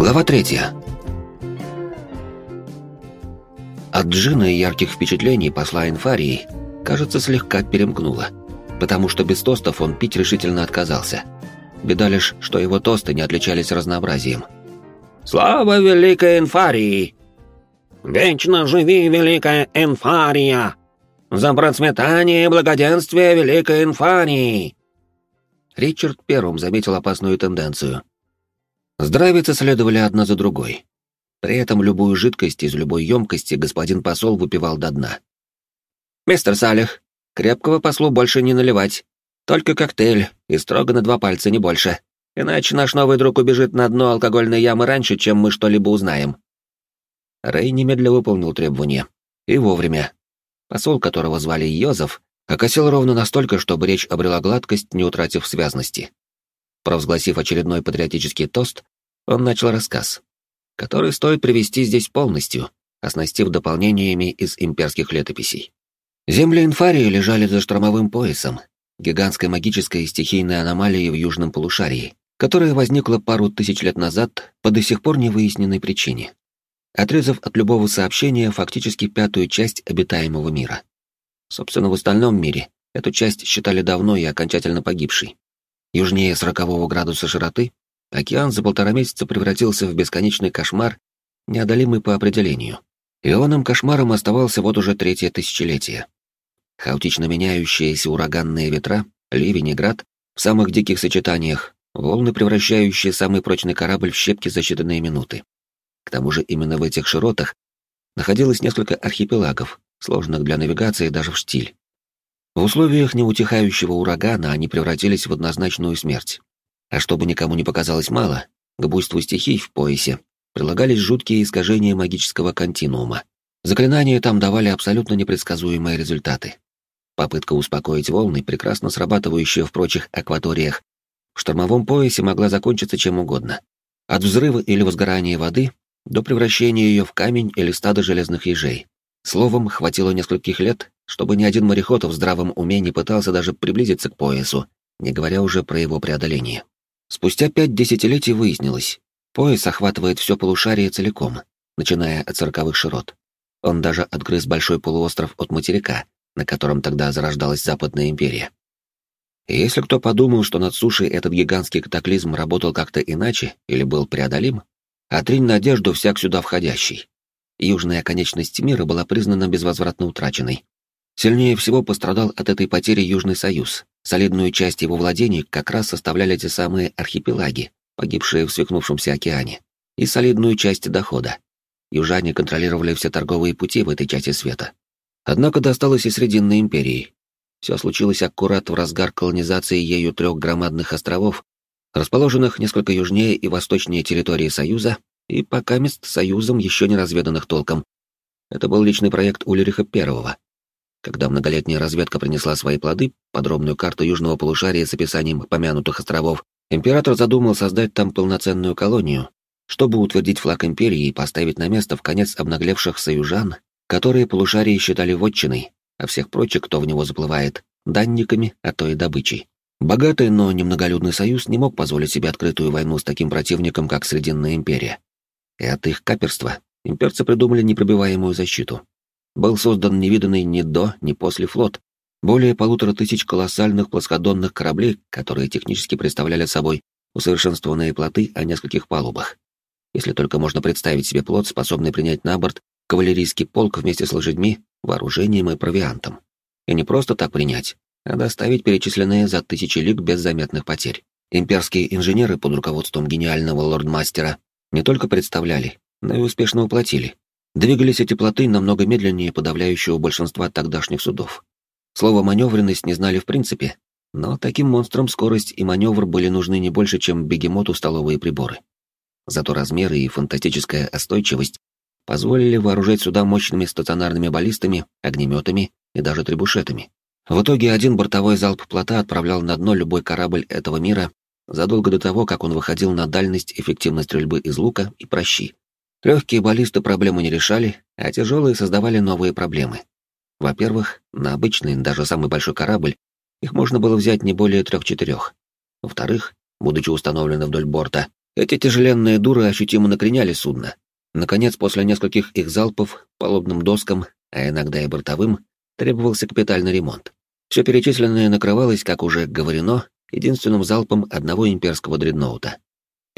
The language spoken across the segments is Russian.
Глава третья. От Джина и ярких впечатлений посла Инфарии, кажется, слегка перемкнуло, потому что без тостов он пить решительно отказался. Беда лишь, что его тосты не отличались разнообразием. «Слава Великой Инфарии! Вечно живи, Великая Инфария! За процветание и благоденствие Великой Инфарии!» Ричард первым заметил опасную тенденцию. Здравицы следовали одна за другой. При этом любую жидкость из любой емкости господин посол выпивал до дна. «Мистер Салих, крепкого послу больше не наливать. Только коктейль, и строго на два пальца, не больше. Иначе наш новый друг убежит на дно алкогольной ямы раньше, чем мы что-либо узнаем». Рэй немедленно выполнил требование. И вовремя. Посол, которого звали Йозеф, окосил ровно настолько, чтобы речь обрела гладкость, не утратив связности. Провозгласив очередной патриотический тост, он начал рассказ, который стоит привести здесь полностью, оснастив дополнениями из имперских летописей. Земли Инфарии лежали за штормовым поясом, гигантской магической и стихийной аномалией в южном полушарии, которая возникла пару тысяч лет назад по до сих пор невыясненной причине, отрезав от любого сообщения фактически пятую часть обитаемого мира. Собственно, в остальном мире эту часть считали давно и окончательно погибшей. Южнее 40 градуса широты океан за полтора месяца превратился в бесконечный кошмар, неодолимый по определению. И он кошмаром оставался вот уже третье тысячелетие. Хаотично меняющиеся ураганные ветра, ливень и град в самых диких сочетаниях, волны, превращающие самый прочный корабль в щепки за считанные минуты. К тому же именно в этих широтах находилось несколько архипелагов, сложных для навигации даже в штиль. В условиях неутихающего урагана они превратились в однозначную смерть. А чтобы никому не показалось мало, к буйству стихий в поясе прилагались жуткие искажения магического континуума. Заклинания там давали абсолютно непредсказуемые результаты. Попытка успокоить волны, прекрасно срабатывающая в прочих акваториях, в штормовом поясе могла закончиться чем угодно. От взрыва или возгорания воды до превращения ее в камень или стада железных ежей. Словом, хватило нескольких лет, чтобы ни один мореход в здравом уме не пытался даже приблизиться к поясу, не говоря уже про его преодоление. Спустя пять десятилетий выяснилось, пояс охватывает все полушарие целиком, начиная от сороковых широт. Он даже отгрыз большой полуостров от материка, на котором тогда зарождалась Западная империя. И если кто подумал, что над сушей этот гигантский катаклизм работал как-то иначе или был преодолим, отринь надежду всяк сюда входящий. Южная конечность мира была признана безвозвратно утраченной, Сильнее всего пострадал от этой потери Южный Союз. Солидную часть его владений как раз составляли те самые архипелаги, погибшие в свихнувшемся океане, и солидную часть дохода. Южане контролировали все торговые пути в этой части света. Однако досталось и Срединной империи. Все случилось аккурат в разгар колонизации ею трех громадных островов, расположенных несколько южнее и восточнее территории Союза, и пока мест Союзом еще не разведанных толком. Это был личный проект Ульриха Первого, когда многолетняя разведка принесла свои плоды, подробную карту южного полушария с описанием помянутых островов, император задумал создать там полноценную колонию, чтобы утвердить флаг империи и поставить на место в конец обнаглевших союзан, которые полушарии считали вотчиной, а всех прочих, кто в него заплывает, данниками, а то и добычей. Богатый, но немноголюдный союз не мог позволить себе открытую войну с таким противником, как Срединная империя. И от их каперства имперцы придумали непробиваемую защиту был создан невиданный ни до, ни после флот, более полутора тысяч колоссальных плоскодонных кораблей, которые технически представляли собой усовершенствованные плоты о нескольких палубах. Если только можно представить себе плот, способный принять на борт кавалерийский полк вместе с лошадьми, вооружением и провиантом. И не просто так принять, а доставить перечисленные за тысячи лиг без заметных потерь. Имперские инженеры под руководством гениального лордмастера не только представляли, но и успешно уплатили, Двигались эти плоты намного медленнее подавляющего большинства тогдашних судов. Слово «маневренность» не знали в принципе, но таким монстрам скорость и маневр были нужны не больше, чем бегемоту столовые приборы. Зато размеры и фантастическая остойчивость позволили вооружать суда мощными стационарными баллистами, огнеметами и даже требушетами. В итоге один бортовой залп плота отправлял на дно любой корабль этого мира задолго до того, как он выходил на дальность эффективной стрельбы из лука и прощи. Легкие баллисты проблему не решали, а тяжелые создавали новые проблемы. Во-первых, на обычный, даже самый большой корабль, их можно было взять не более трех-четырех. Во-вторых, будучи установлены вдоль борта, Эти тяжеленные дуры ощутимо накреняли судно. Наконец, после нескольких их залпов, палубным доскам, а иногда и бортовым, требовался капитальный ремонт. Все перечисленное накрывалось, как уже говорено, единственным залпом одного имперского дредноута.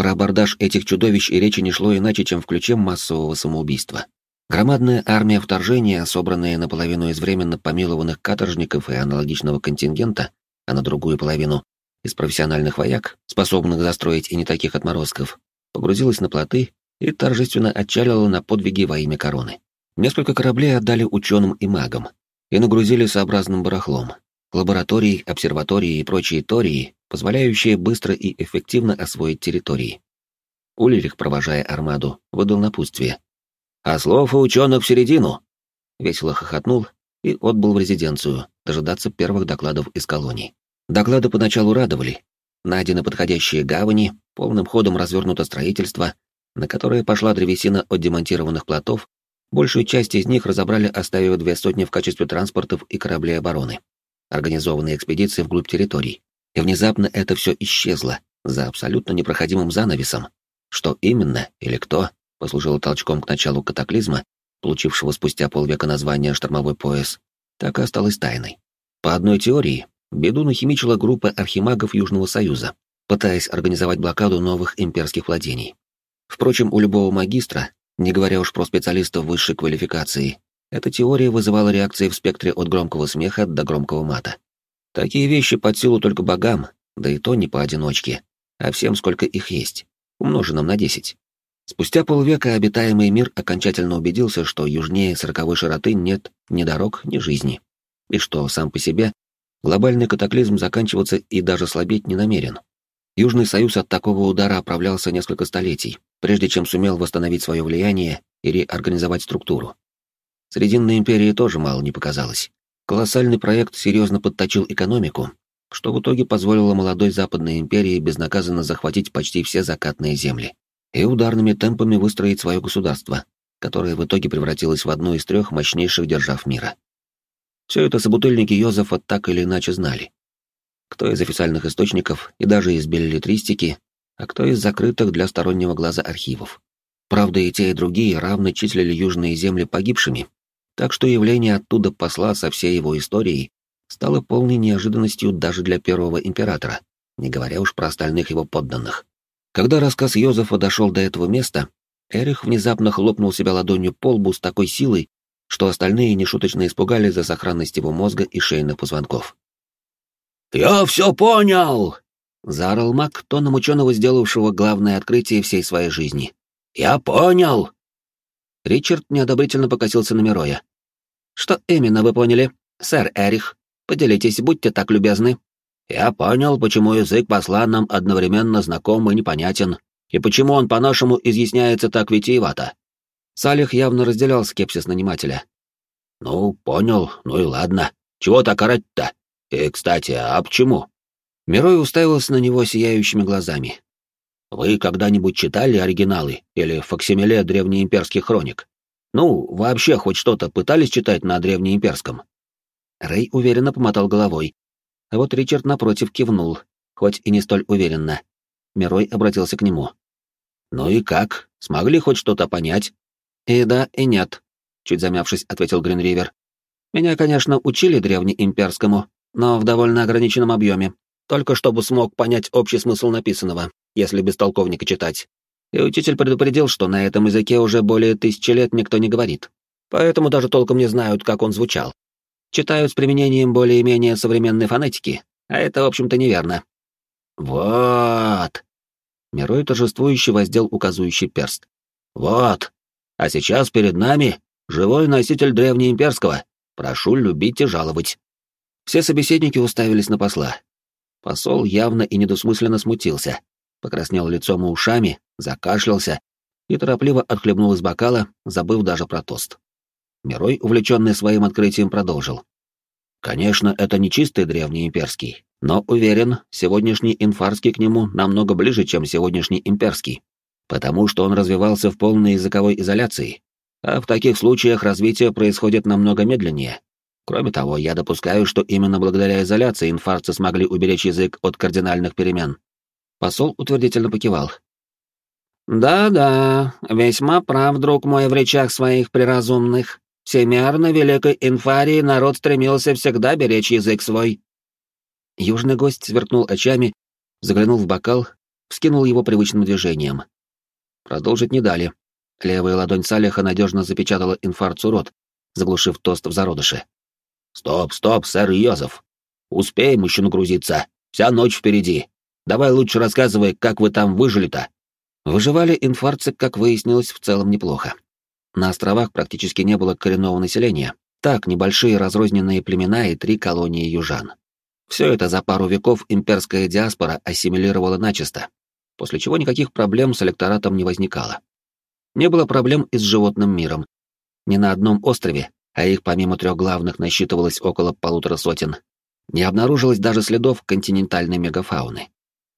Про абордаж этих чудовищ и речи не шло иначе, чем в ключе массового самоубийства. Громадная армия вторжения, собранная наполовину из временно помилованных каторжников и аналогичного контингента, а на другую половину из профессиональных вояк, способных застроить и не таких отморозков, погрузилась на плоты и торжественно отчалила на подвиги во имя короны. Несколько кораблей отдали ученым и магам и нагрузили сообразным барахлом, лаборатории, обсерватории и прочие тории, позволяющие быстро и эффективно освоить территории. Улирих, провожая армаду, выдал напутствие. «А слов и ученых в середину!» Весело хохотнул и отбыл в резиденцию, дожидаться первых докладов из колоний. Доклады поначалу радовали. Найдены подходящие гавани, полным ходом развернуто строительство, на которое пошла древесина от демонтированных плотов, большую часть из них разобрали, оставив две сотни в качестве транспортов и кораблей обороны. Организованные экспедиции вглубь территорий. И внезапно это все исчезло, за абсолютно непроходимым занавесом. Что именно или кто послужило толчком к началу катаклизма, получившего спустя полвека название «Штормовой пояс», так и осталось тайной. По одной теории, Беду нахимичила группа архимагов Южного Союза, пытаясь организовать блокаду новых имперских владений. Впрочем, у любого магистра, не говоря уж про специалистов высшей квалификации, эта теория вызывала реакции в спектре от громкого смеха до громкого мата. Такие вещи под силу только богам, да и то не поодиночке, а всем, сколько их есть, умноженным на десять. Спустя полвека обитаемый мир окончательно убедился, что южнее сороковой широты нет ни дорог, ни жизни, и что сам по себе глобальный катаклизм заканчиваться и даже слабеть не намерен. Южный Союз от такого удара оправлялся несколько столетий, прежде чем сумел восстановить свое влияние и реорганизовать структуру. Срединной империи тоже мало не показалось. Колоссальный проект серьезно подточил экономику, что в итоге позволило молодой Западной империи безнаказанно захватить почти все закатные земли и ударными темпами выстроить свое государство, которое в итоге превратилось в одну из трех мощнейших держав мира. Все это собутыльники Йозефа так или иначе знали. Кто из официальных источников и даже из беллетристики, а кто из закрытых для стороннего глаза архивов. Правда, и те, и другие равно числили южные земли погибшими, так что явление оттуда посла со всей его историей стало полной неожиданностью даже для первого императора, не говоря уж про остальных его подданных. Когда рассказ Йозефа дошел до этого места, Эрих внезапно хлопнул себя ладонью по лбу с такой силой, что остальные нешуточно испугались за сохранность его мозга и шейных позвонков. «Я все понял!» — заорал маг, тоном ученого, сделавшего главное открытие всей своей жизни. «Я понял!» Ричард неодобрительно покосился на Мироя. «Что именно вы поняли, сэр Эрих? Поделитесь, будьте так любезны». «Я понял, почему язык посла нам одновременно знаком и непонятен, и почему он по-нашему изъясняется так витиевато. Салих явно разделял скепсис нанимателя. «Ну, понял, ну и ладно. Чего так орать-то? И, кстати, а почему?» Мирой уставился на него сияющими глазами. «Вы когда-нибудь читали оригиналы или факсимиле древнеимперских хроник? Ну, вообще хоть что-то пытались читать на древнеимперском?» Рэй уверенно помотал головой. А вот Ричард напротив кивнул, хоть и не столь уверенно. Мирой обратился к нему. «Ну и как? Смогли хоть что-то понять?» «И да, и нет», — чуть замявшись, ответил Гринривер. «Меня, конечно, учили древнеимперскому, но в довольно ограниченном объеме, только чтобы смог понять общий смысл написанного, если без толковника читать. И учитель предупредил, что на этом языке уже более тысячи лет никто не говорит, поэтому даже толком не знают, как он звучал. Читают с применением более-менее современной фонетики, а это, в общем-то, неверно». «Вот!» Мирой торжествующе воздел указывающий перст. «Вот, а сейчас перед нами живой носитель древнеимперского. Прошу любить и жаловать». Все собеседники уставились на посла. Посол явно и недосмысленно смутился, покраснел лицом и ушами, закашлялся и торопливо отхлебнул из бокала, забыв даже про тост. Мирой, увлеченный своим открытием, продолжил. Конечно, это не чистый древний имперский, но уверен, сегодняшний инфарский к нему намного ближе, чем сегодняшний имперский потому что он развивался в полной языковой изоляции, а в таких случаях развитие происходит намного медленнее. Кроме того, я допускаю, что именно благодаря изоляции инфарцы смогли уберечь язык от кардинальных перемен. Посол утвердительно покивал. «Да-да, весьма прав, друг мой, в речах своих приразумных. Всемерно великой инфарии народ стремился всегда беречь язык свой». Южный гость сверкнул очами, заглянул в бокал, вскинул его привычным движением. Продолжить не дали. Левая ладонь Салиха надежно запечатала инфарцу рот, заглушив тост в зародыше. «Стоп, стоп, сэр Йозеф! Успеем еще нагрузиться. Вся ночь впереди. Давай лучше рассказывай, как вы там выжили-то». Выживали инфарцы, как выяснилось, в целом неплохо. На островах практически не было коренного населения. Так, небольшие разрозненные племена и три колонии южан. Все это за пару веков имперская диаспора ассимилировала начисто, после чего никаких проблем с электоратом не возникало. Не было проблем и с животным миром. Ни на одном острове, а их помимо трех главных насчитывалось около полутора сотен, не обнаружилось даже следов континентальной мегафауны.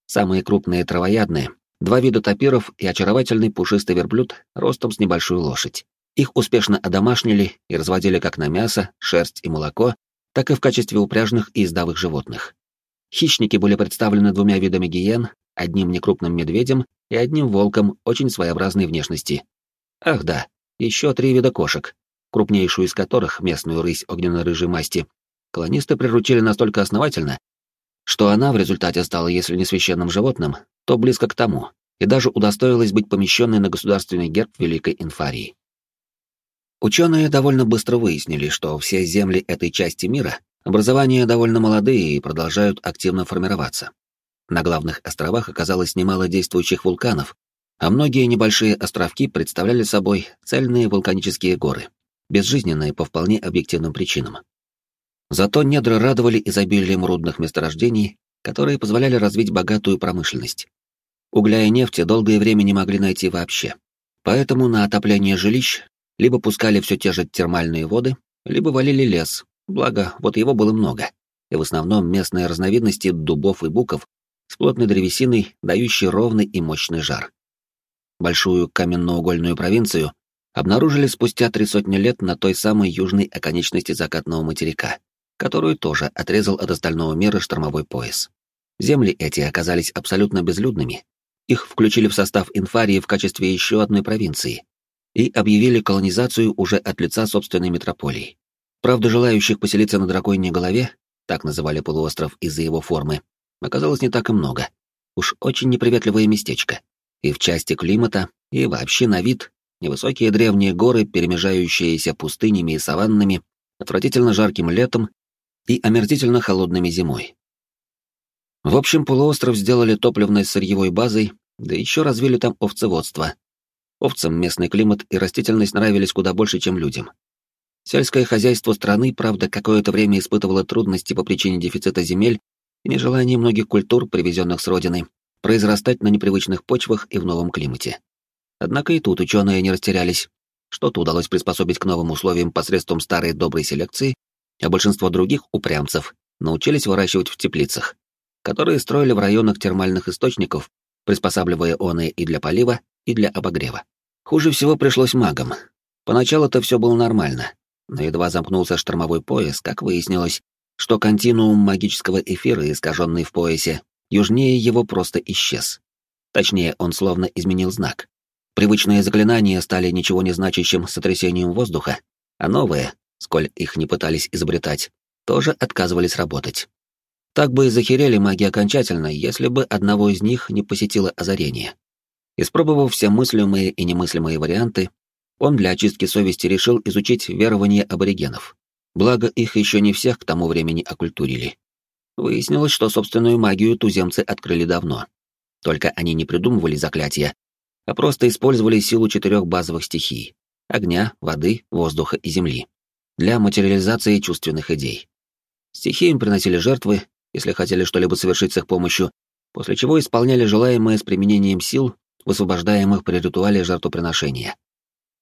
Самые крупные травоядные, два вида тапиров и очаровательный пушистый верблюд ростом с небольшую лошадь. Их успешно одомашнили и разводили как на мясо, шерсть и молоко, так и в качестве упряжных и ездовых животных. Хищники были представлены двумя видами гиен, одним некрупным медведем и одним волком очень своеобразной внешности. Ах да, еще три вида кошек, крупнейшую из которых, местную рысь огненно-рыжей масти, колонисты приручили настолько основательно, что она в результате стала, если не священным животным, то близко к тому, и даже удостоилась быть помещенной на государственный герб Великой Инфарии. Ученые довольно быстро выяснили, что все земли этой части мира образования довольно молодые и продолжают активно формироваться. На главных островах оказалось немало действующих вулканов, а многие небольшие островки представляли собой цельные вулканические горы, безжизненные по вполне объективным причинам. Зато недра радовали изобилием рудных месторождений, которые позволяли развить богатую промышленность. Угля и нефти долгое время не могли найти вообще. Поэтому на отопление жилищ либо пускали все те же термальные воды, либо валили лес, благо вот его было много, и в основном местные разновидности дубов и буков с плотной древесиной, дающей ровный и мощный жар. Большую каменноугольную провинцию обнаружили спустя три сотни лет на той самой южной оконечности закатного материка, которую тоже отрезал от остального мира штормовой пояс. Земли эти оказались абсолютно безлюдными. Их включили в состав инфарии в качестве еще одной провинции, и объявили колонизацию уже от лица собственной метрополии. Правда, желающих поселиться на драконьей голове, так называли полуостров из-за его формы, оказалось не так и много. Уж очень неприветливое местечко. И в части климата, и вообще на вид невысокие древние горы, перемежающиеся пустынями и саваннами, отвратительно жарким летом и омерзительно холодными зимой. В общем, полуостров сделали топливной сырьевой базой, да еще развили там овцеводство, Овцам местный климат и растительность нравились куда больше, чем людям. Сельское хозяйство страны, правда, какое-то время испытывало трудности по причине дефицита земель и нежелания многих культур, привезенных с родины, произрастать на непривычных почвах и в новом климате. Однако и тут ученые не растерялись. Что-то удалось приспособить к новым условиям посредством старой доброй селекции, а большинство других упрямцев научились выращивать в теплицах, которые строили в районах термальных источников, приспосабливая оны и для полива, и для обогрева. Хуже всего пришлось магам. Поначалу-то все было нормально, но едва замкнулся штормовой пояс, как выяснилось, что континуум магического эфира, искаженный в поясе, южнее его просто исчез. Точнее, он словно изменил знак. Привычные заклинания стали ничего не значащим сотрясением воздуха, а новые, сколь их не пытались изобретать, тоже отказывались работать. Так бы и захерели маги окончательно, если бы одного из них не посетило озарение. Испробовав все мыслимые и немыслимые варианты, он для очистки совести решил изучить верования аборигенов. Благо, их еще не всех к тому времени окультурили. Выяснилось, что собственную магию туземцы открыли давно. Только они не придумывали заклятия, а просто использовали силу четырех базовых стихий — огня, воды, воздуха и земли — для материализации чувственных идей. Стихиям приносили жертвы, если хотели что-либо совершить с их помощью, после чего исполняли желаемое с применением сил высвобождаемых при ритуале жертвоприношения.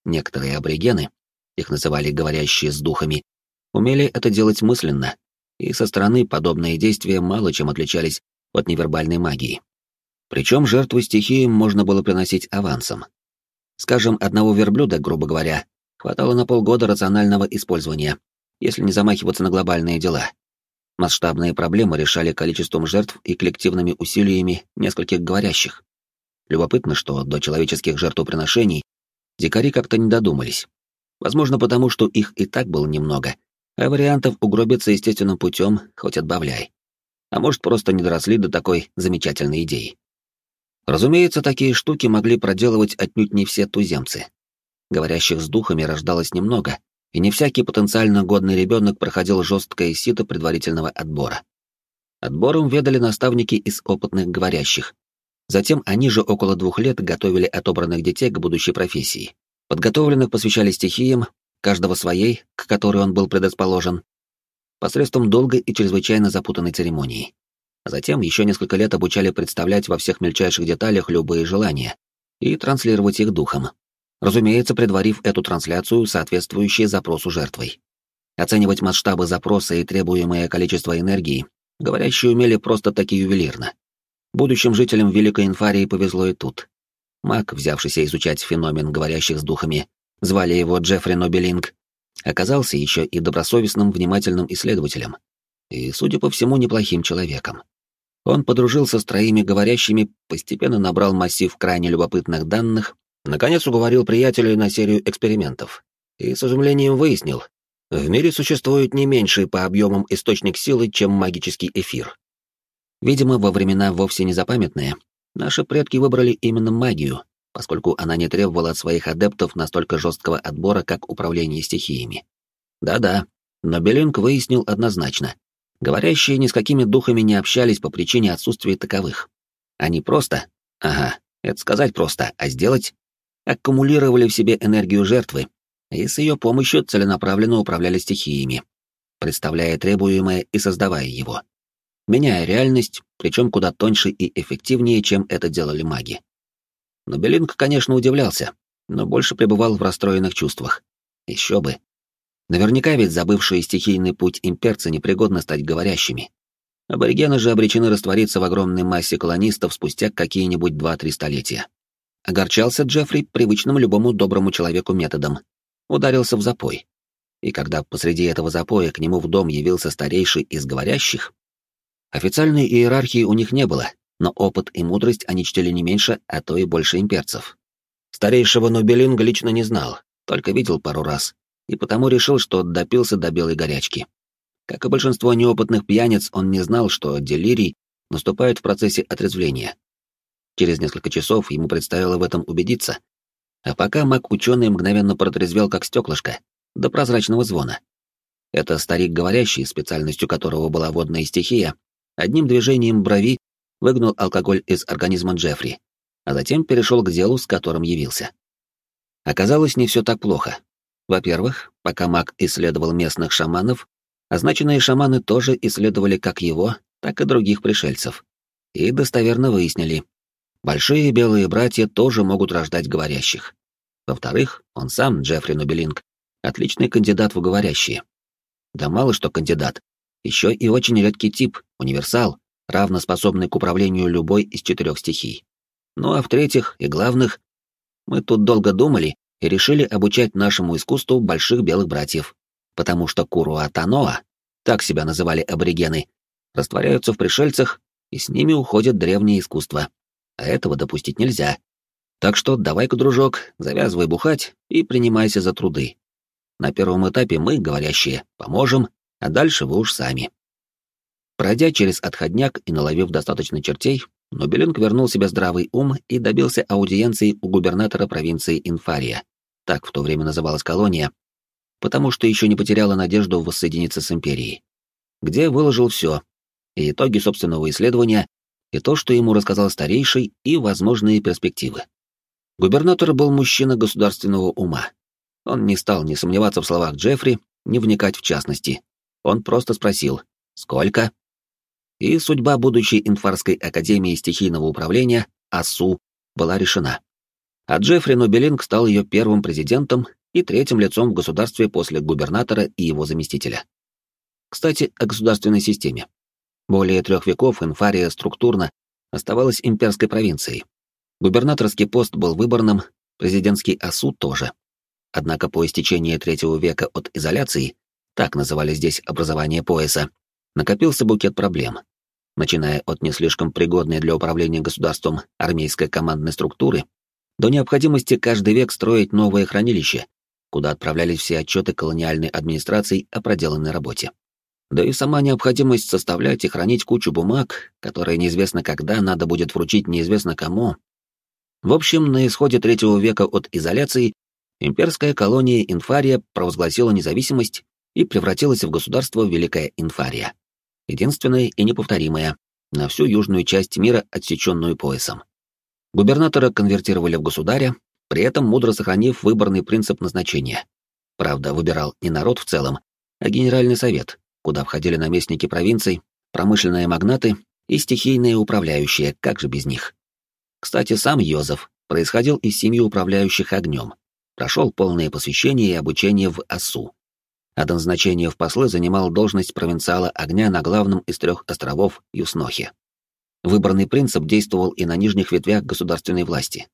Некоторые аборигены, их называли говорящие с духами, умели это делать мысленно, и со стороны подобные действия мало чем отличались от невербальной магии. Причем жертву стихиям можно было приносить авансом. Скажем, одного верблюда, грубо говоря, хватало на полгода рационального использования, если не замахиваться на глобальные дела. Масштабные проблемы решали количеством жертв и коллективными усилиями нескольких говорящих. Любопытно, что до человеческих жертвоприношений дикари как-то не додумались. Возможно, потому что их и так было немного, а вариантов угробиться естественным путем хоть отбавляй. А может, просто не доросли до такой замечательной идеи. Разумеется, такие штуки могли проделывать отнюдь не все туземцы. Говорящих с духами рождалось немного, и не всякий потенциально годный ребенок проходил жесткое сито предварительного отбора. Отбором ведали наставники из опытных говорящих. Затем они же около двух лет готовили отобранных детей к будущей профессии. Подготовленных посвящали стихиям, каждого своей, к которой он был предрасположен, посредством долгой и чрезвычайно запутанной церемонии. Затем еще несколько лет обучали представлять во всех мельчайших деталях любые желания и транслировать их духом. Разумеется, предварив эту трансляцию соответствующей запросу жертвой. Оценивать масштабы запроса и требуемое количество энергии говорящие умели просто-таки ювелирно. Будущим жителям Великой Инфарии повезло и тут. Маг, взявшийся изучать феномен говорящих с духами, звали его Джеффри Нобелинг, оказался еще и добросовестным, внимательным исследователем. И, судя по всему, неплохим человеком. Он подружился с троими говорящими, постепенно набрал массив крайне любопытных данных, наконец уговорил приятелей на серию экспериментов. И с изумлением выяснил, в мире существует не меньший по объемам источник силы, чем магический эфир. Видимо, во времена вовсе незапамятные, наши предки выбрали именно магию, поскольку она не требовала от своих адептов настолько жесткого отбора, как управление стихиями. Да-да, но Белинг выяснил однозначно. Говорящие ни с какими духами не общались по причине отсутствия таковых. Они просто, ага, это сказать просто, а сделать, аккумулировали в себе энергию жертвы и с ее помощью целенаправленно управляли стихиями, представляя требуемое и создавая его. Меняя реальность, причем куда тоньше и эффективнее, чем это делали маги. Но Белинг, конечно, удивлялся, но больше пребывал в расстроенных чувствах. Еще бы. Наверняка ведь забывшие стихийный путь имперцы непригодны стать говорящими. Аборигены же обречены раствориться в огромной массе колонистов спустя какие-нибудь два-три столетия. Огорчался Джеффри привычным любому доброму человеку методом. Ударился в запой. И когда посреди этого запоя к нему в дом явился старейший из говорящих, официальной иерархии у них не было, но опыт и мудрость они чтили не меньше, а то и больше имперцев. Старейшего Нобелинга лично не знал, только видел пару раз, и потому решил, что допился до белой горячки. Как и большинство неопытных пьяниц, он не знал, что делирий наступает в процессе отрезвления. Через несколько часов ему предстояло в этом убедиться, а пока маг-ученый мгновенно протрезвел как стеклышко, до прозрачного звона. Это старик говорящий, специальностью которого была водная стихия, одним движением брови выгнал алкоголь из организма Джеффри, а затем перешел к делу, с которым явился. Оказалось, не все так плохо. Во-первых, пока маг исследовал местных шаманов, означенные шаманы тоже исследовали как его, так и других пришельцев. И достоверно выяснили, большие белые братья тоже могут рождать говорящих. Во-вторых, он сам, Джеффри Нобелинг, отличный кандидат в говорящие. Да мало что кандидат, еще и очень редкий тип, универсал, равно способный к управлению любой из четырех стихий. Ну а в-третьих и главных, мы тут долго думали и решили обучать нашему искусству больших белых братьев, потому что Куруатаноа, так себя называли аборигены, растворяются в пришельцах, и с ними уходит древнее искусство. А этого допустить нельзя. Так что давай-ка, дружок, завязывай бухать и принимайся за труды. На первом этапе мы, говорящие, поможем, а дальше вы уж сами. Пройдя через отходняк и наловив достаточно чертей, Нобелинг вернул себе здравый ум и добился аудиенции у губернатора провинции Инфария, так в то время называлась колония, потому что еще не потеряла надежду воссоединиться с империей, где выложил все, и итоги собственного исследования, и то, что ему рассказал старейший, и возможные перспективы. Губернатор был мужчина государственного ума. Он не стал ни сомневаться в словах Джеффри, ни вникать в частности. Он просто спросил «Сколько?» и судьба будущей Инфарской академии стихийного управления, АСУ, была решена. А Джеффри Нобелинг стал ее первым президентом и третьим лицом в государстве после губернатора и его заместителя. Кстати, о государственной системе. Более трех веков Инфария структурно оставалась имперской провинцией. Губернаторский пост был выборным, президентский АСУ тоже. Однако по истечении третьего века от изоляции, так называли здесь образование пояса, накопился букет проблем. начиная от не слишком пригодной для управления государством армейской командной структуры, до необходимости каждый век строить новое хранилище, куда отправлялись все отчеты колониальной администрации о проделанной работе. Да и сама необходимость составлять и хранить кучу бумаг, которые неизвестно когда надо будет вручить неизвестно кому. В общем, на исходе третьего века от изоляции имперская колония Инфария провозгласила независимость и превратилась в государство Великая Инфария единственная и неповторимая, на всю южную часть мира, отсеченную поясом. Губернатора конвертировали в государя, при этом мудро сохранив выборный принцип назначения. Правда, выбирал не народ в целом, а Генеральный совет, куда входили наместники провинций, промышленные магнаты и стихийные управляющие, как же без них. Кстати, сам Йозеф происходил из семьи управляющих огнем, прошел полное посвящение и обучение в АСУ, а в послы занимал должность провинциала огня на главном из трех островов Юснохе. Выбранный принцип действовал и на нижних ветвях государственной власти.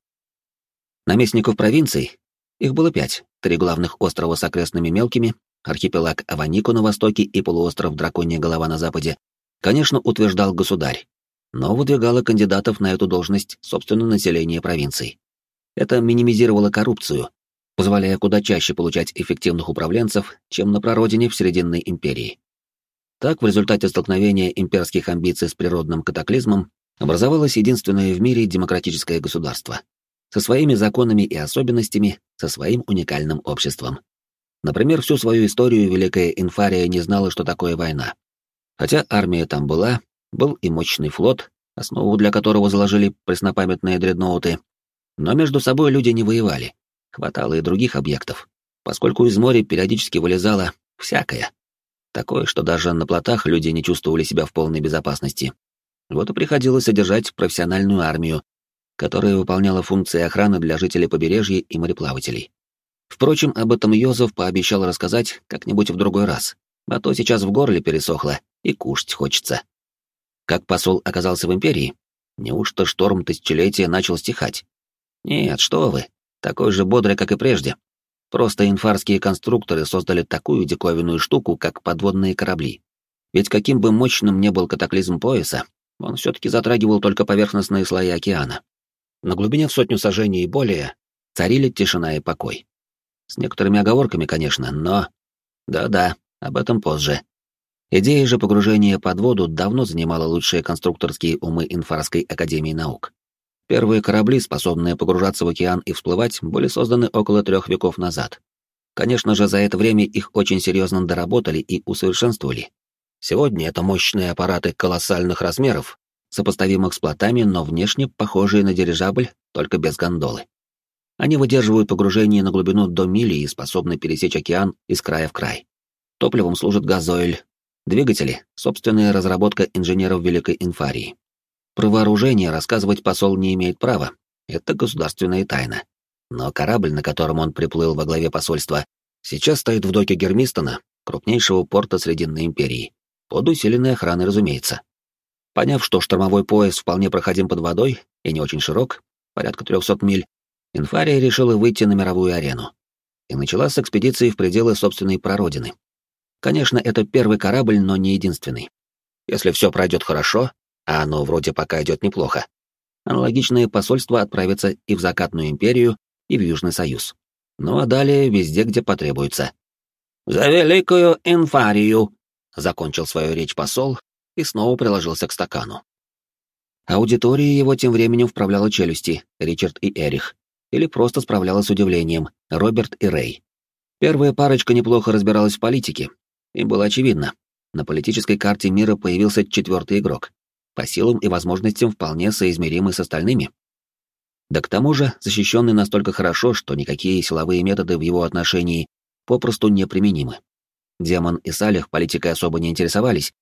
Наместников провинций, их было пять, три главных острова с окрестными мелкими, архипелаг Аванику на востоке и полуостров Драконья голова на западе, конечно, утверждал государь, но выдвигало кандидатов на эту должность собственно население провинций. Это минимизировало коррупцию, позволяя куда чаще получать эффективных управленцев, чем на прародине в Срединной империи. Так, в результате столкновения имперских амбиций с природным катаклизмом образовалось единственное в мире демократическое государство, со своими законами и особенностями, со своим уникальным обществом. Например, всю свою историю Великая Инфария не знала, что такое война. Хотя армия там была, был и мощный флот, основу для которого заложили преснопамятные дредноуты, но между собой люди не воевали, Хватало и других объектов, поскольку из моря периодически вылезало всякое. Такое, что даже на плотах люди не чувствовали себя в полной безопасности. Вот и приходилось содержать профессиональную армию, которая выполняла функции охраны для жителей побережья и мореплавателей. Впрочем, об этом Йозеф пообещал рассказать как-нибудь в другой раз, а то сейчас в горле пересохло и кушать хочется. Как посол оказался в империи? Неужто шторм тысячелетия начал стихать? Нет, что вы, такой же бодрый, как и прежде. Просто инфарские конструкторы создали такую диковинную штуку, как подводные корабли. Ведь каким бы мощным ни был катаклизм пояса, он все-таки затрагивал только поверхностные слои океана. На глубине в сотню сажений и более царили тишина и покой. С некоторыми оговорками, конечно, но... Да-да, об этом позже. Идея же погружения под воду давно занимала лучшие конструкторские умы Инфарской Академии Наук. Первые корабли, способные погружаться в океан и всплывать, были созданы около трех веков назад. Конечно же, за это время их очень серьезно доработали и усовершенствовали. Сегодня это мощные аппараты колоссальных размеров, сопоставимых с плотами, но внешне похожие на дирижабль, только без гондолы. Они выдерживают погружение на глубину до мили и способны пересечь океан из края в край. Топливом служит газоиль. Двигатели — собственная разработка инженеров Великой Инфарии. Про вооружение рассказывать посол не имеет права, это государственная тайна. Но корабль, на котором он приплыл во главе посольства, сейчас стоит в доке Гермистона, крупнейшего порта Срединной империи, под усиленной охраной, разумеется. Поняв, что штормовой пояс вполне проходим под водой и не очень широк, порядка 300 миль, Инфария решила выйти на мировую арену. И начала с экспедиции в пределы собственной прародины. Конечно, это первый корабль, но не единственный. Если все пройдет хорошо, а оно вроде пока идет неплохо. Аналогичные посольства отправятся и в Закатную империю, и в Южный Союз. Ну а далее везде, где потребуется. «За великую инфарию!» — закончил свою речь посол и снова приложился к стакану. Аудитория его тем временем вправляла челюсти, Ричард и Эрих, или просто справлялась с удивлением, Роберт и Рэй. Первая парочка неплохо разбиралась в политике. Им было очевидно, на политической карте мира появился четвертый игрок по силам и возможностям вполне соизмеримы с остальными. Да к тому же защищенный настолько хорошо, что никакие силовые методы в его отношении попросту неприменимы. Демон и Салих политикой особо не интересовались,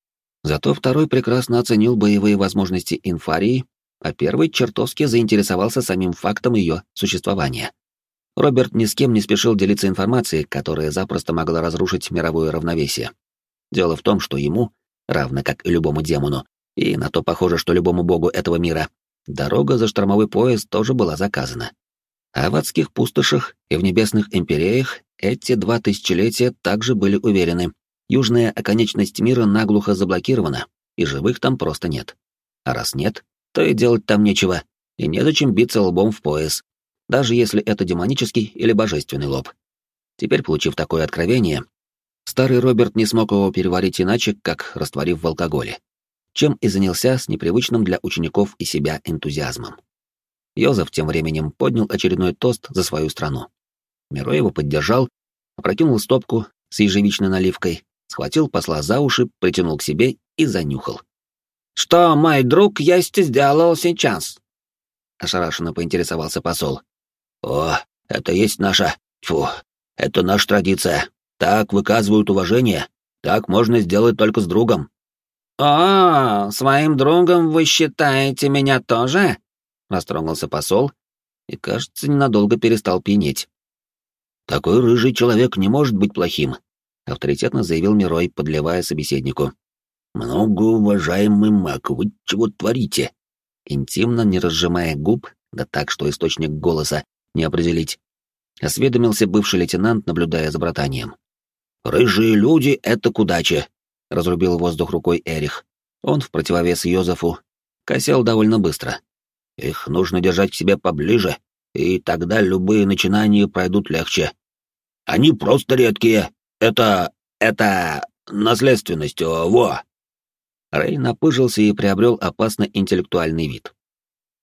зато второй прекрасно оценил боевые возможности инфарии, а первый чертовски заинтересовался самим фактом ее существования. Роберт ни с кем не спешил делиться информацией, которая запросто могла разрушить мировое равновесие. Дело в том, что ему, равно как и любому демону, и на то похоже, что любому богу этого мира, дорога за штормовой пояс тоже была заказана. А в адских пустошах и в небесных империях эти два тысячелетия также были уверены. Южная оконечность мира наглухо заблокирована, и живых там просто нет. А раз нет, то и делать там нечего, и незачем биться лбом в пояс, даже если это демонический или божественный лоб. Теперь, получив такое откровение, старый Роберт не смог его переварить иначе, как растворив в алкоголе, чем и занялся с непривычным для учеников и себя энтузиазмом. Йозеф тем временем поднял очередной тост за свою страну. Миро его поддержал, опрокинул стопку с ежевичной наливкой, схватил посла за уши, притянул к себе и занюхал. «Что мой друг есть сделал сейчас?» Ошарашенно поинтересовался посол. «О, это есть наша... Фу, это наша традиция. Так выказывают уважение. Так можно сделать только с другом». «О, своим другом вы считаете меня тоже?» Растрогался посол и, кажется, ненадолго перестал пьянеть. «Такой рыжий человек не может быть плохим», — авторитетно заявил Мирой, подливая собеседнику. «Многоуважаемый маг, вы чего творите?» Интимно, не разжимая губ, да так, что источник голоса не определить, осведомился бывший лейтенант, наблюдая за братанием. «Рыжие люди — это к удаче», — разрубил воздух рукой Эрих. Он, в противовес Йозефу, косел довольно быстро. «Их нужно держать к себе поближе, и тогда любые начинания пройдут легче. Они просто редкие. Это... это... наследственность, во!» Рэй напыжился и приобрел опасно интеллектуальный вид.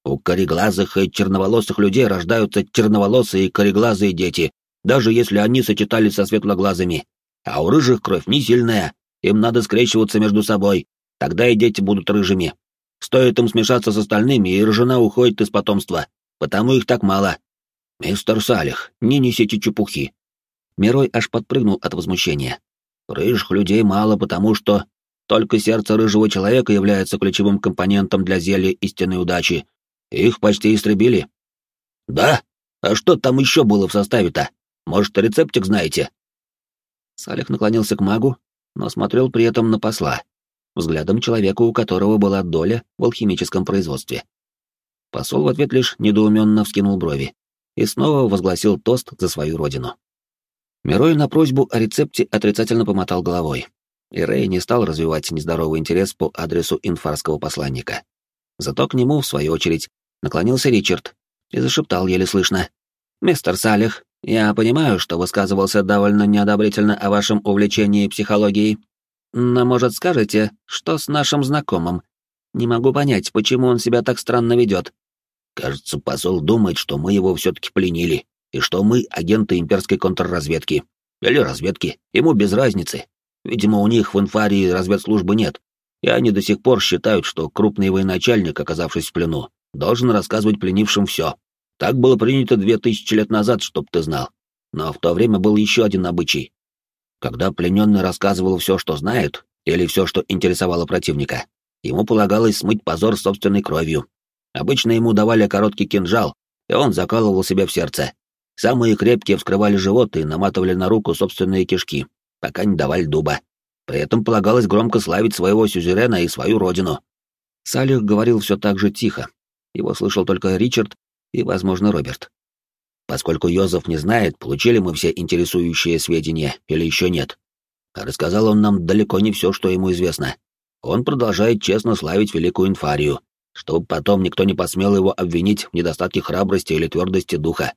У кореглазых и черноволосых людей рождаются черноволосые и кореглазые дети, даже если они сочетались со светлоглазыми. А у рыжих кровь не сильная, им надо скрещиваться между собой, тогда и дети будут рыжими. Стоит им смешаться с остальными, и рыжина уходит из потомства, потому их так мало. Мистер Салих, не несите чепухи. Мирой аж подпрыгнул от возмущения. Рыжих людей мало, потому что только сердце рыжего человека является ключевым компонентом для зелья истинной удачи. Их почти истребили. Да? А что там еще было в составе-то? Может, рецептик знаете? Салих наклонился к магу, но смотрел при этом на посла, взглядом человека, у которого была доля в алхимическом производстве. Посол в ответ лишь недоуменно вскинул брови и снова возгласил тост за свою родину. Мирой на просьбу о рецепте отрицательно помотал головой, и Рэй не стал развивать нездоровый интерес по адресу инфарского посланника. Зато к нему, в свою очередь, наклонился Ричард и зашептал еле слышно. «Мистер Салих, я понимаю, что высказывался довольно неодобрительно о вашем увлечении психологией, но, может, скажете, что с нашим знакомым? Не могу понять, почему он себя так странно ведет. Кажется, посол думает, что мы его все-таки пленили, и что мы агенты имперской контрразведки. Или разведки, ему без разницы. Видимо, у них в инфарии разведслужбы нет, и они до сих пор считают, что крупный военачальник, оказавшись в плену, должен рассказывать пленившим все. Так было принято две тысячи лет назад, чтоб ты знал. Но в то время был еще один обычай. Когда плененный рассказывал все, что знает, или все, что интересовало противника, ему полагалось смыть позор собственной кровью. Обычно ему давали короткий кинжал, и он закалывал себе в сердце. Самые крепкие вскрывали живот и наматывали на руку собственные кишки, пока не давали дуба. При этом полагалось громко славить своего сюзерена и свою родину. Салих говорил все так же тихо. Его слышал только Ричард и, возможно, Роберт. Поскольку Йозеф не знает, получили мы все интересующие сведения или еще нет. рассказал он нам далеко не все, что ему известно. Он продолжает честно славить Великую Инфарию, чтобы потом никто не посмел его обвинить в недостатке храбрости или твердости духа.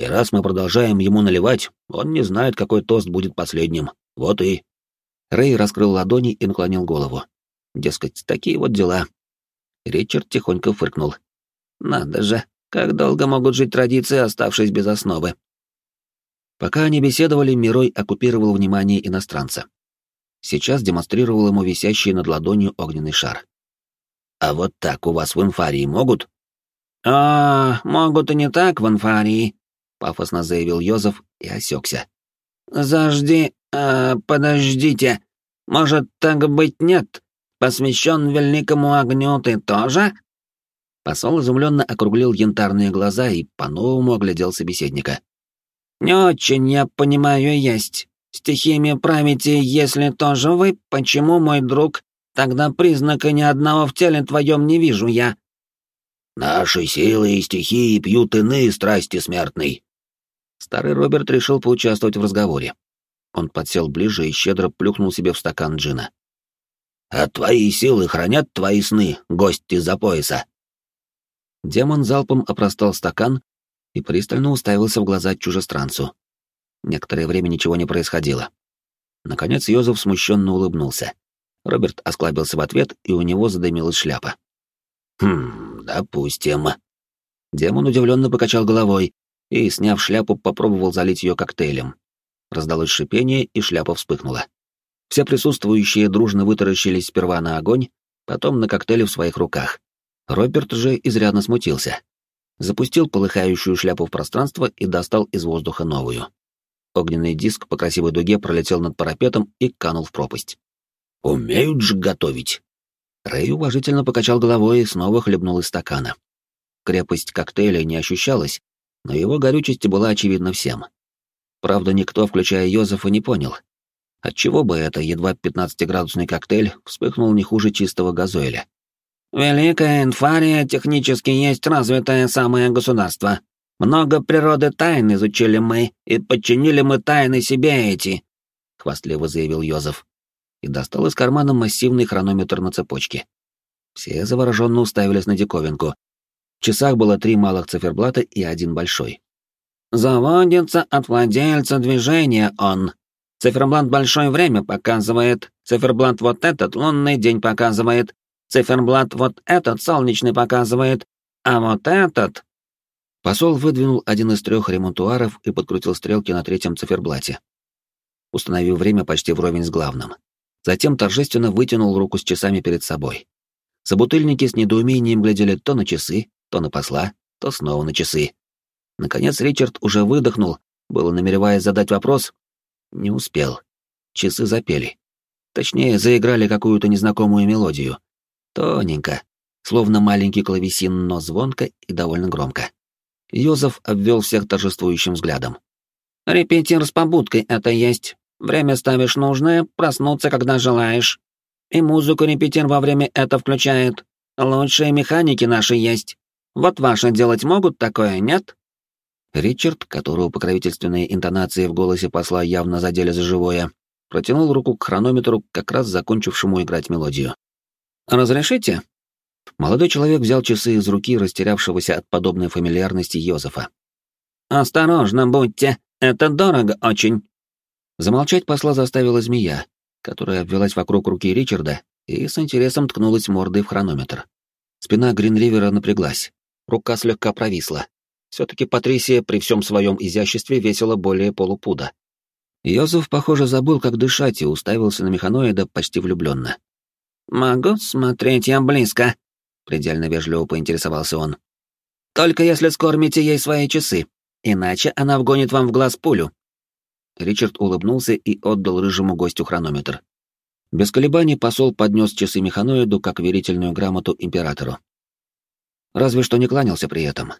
И раз мы продолжаем ему наливать, он не знает, какой тост будет последним. Вот и...» Рэй раскрыл ладони и наклонил голову. Дескать, такие вот дела. Ричард тихонько фыркнул. «Надо же, как долго могут жить традиции, оставшись без основы?» Пока они беседовали, Мирой оккупировал внимание иностранца. Сейчас демонстрировал ему висящий над ладонью огненный шар. «А вот так у вас в инфарии могут?» «А, могут и не так в инфарии», пафосно заявил Йозеф и осекся. «Зажди... Э, подождите. Может, так быть нет? Посвящен великому огню ты тоже?» Посол изумленно округлил янтарные глаза и по-новому оглядел собеседника. «Не очень я понимаю есть. Стихиями правите, если тоже вы, почему, мой друг, тогда признака ни одного в теле твоем не вижу я?» «Наши силы и стихии пьют иные страсти смертный», Старый Роберт решил поучаствовать в разговоре. Он подсел ближе и щедро плюхнул себе в стакан джина. А твои силы хранят твои сны, гость из-за пояса. Демон залпом опростал стакан и пристально уставился в глаза чужестранцу. Некоторое время ничего не происходило. Наконец Йозеф смущенно улыбнулся. Роберт осклабился в ответ, и у него задымилась шляпа. «Хм, допустим». Демон удивленно покачал головой и, сняв шляпу, попробовал залить ее коктейлем. Раздалось шипение, и шляпа вспыхнула. Все присутствующие дружно вытаращились сперва на огонь, потом на коктейли в своих руках. Роберт же изрядно смутился. Запустил полыхающую шляпу в пространство и достал из воздуха новую. Огненный диск по красивой дуге пролетел над парапетом и канул в пропасть. «Умеют же готовить!» Рэй уважительно покачал головой и снова хлебнул из стакана. Крепость коктейля не ощущалась, но его горючесть была очевидна всем. Правда, никто, включая Йозефа, не понял, отчего бы это едва 15-градусный коктейль вспыхнул не хуже чистого газоиля. «Великая инфария технически есть развитое самое государство. Много природы тайн изучили мы, и подчинили мы тайны себе эти», — хвастливо заявил Йозеф. И достал из кармана массивный хронометр на цепочке. Все завороженно уставились на диковинку. Часах было три малых циферблата и один большой. «Заводится от владельца движения он. Циферблат большое время показывает, циферблат вот этот лунный день показывает, циферблат вот этот солнечный показывает, а вот этот...» Посол выдвинул один из трех ремонтуаров и подкрутил стрелки на третьем циферблате, установив время почти вровень с главным. Затем торжественно вытянул руку с часами перед собой. Собутыльники с недоумением глядели то на часы, то на посла, то снова на часы. Наконец Ричард уже выдохнул, было намереваясь задать вопрос. Не успел. Часы запели. Точнее, заиграли какую-то незнакомую мелодию. Тоненько, словно маленький клавесин, но звонко и довольно громко. Йозеф обвел всех торжествующим взглядом. «Репетир с побудкой это есть. Время ставишь нужное, проснуться, когда желаешь. И музыку репетир во время это включает. Лучшие механики наши есть. Вот ваши делать могут такое, нет?» Ричард, которого покровительственные интонации в голосе посла явно задели за живое, протянул руку к хронометру, как раз закончившему играть мелодию. «Разрешите?» Молодой человек взял часы из руки растерявшегося от подобной фамильярности Йозефа. «Осторожно будьте, это дорого очень!» Замолчать посла заставила змея, которая обвелась вокруг руки Ричарда и с интересом ткнулась мордой в хронометр. Спина Гринривера напряглась, рука слегка провисла, все-таки Патрисия при всем своем изяществе весила более полупуда. Йозеф, похоже, забыл, как дышать, и уставился на механоида почти влюбленно. «Могу смотреть я близко», — предельно вежливо поинтересовался он. «Только если скормите ей свои часы, иначе она вгонит вам в глаз пулю». Ричард улыбнулся и отдал рыжему гостю хронометр. Без колебаний посол поднес часы механоиду как верительную грамоту императору. Разве что не кланялся при этом.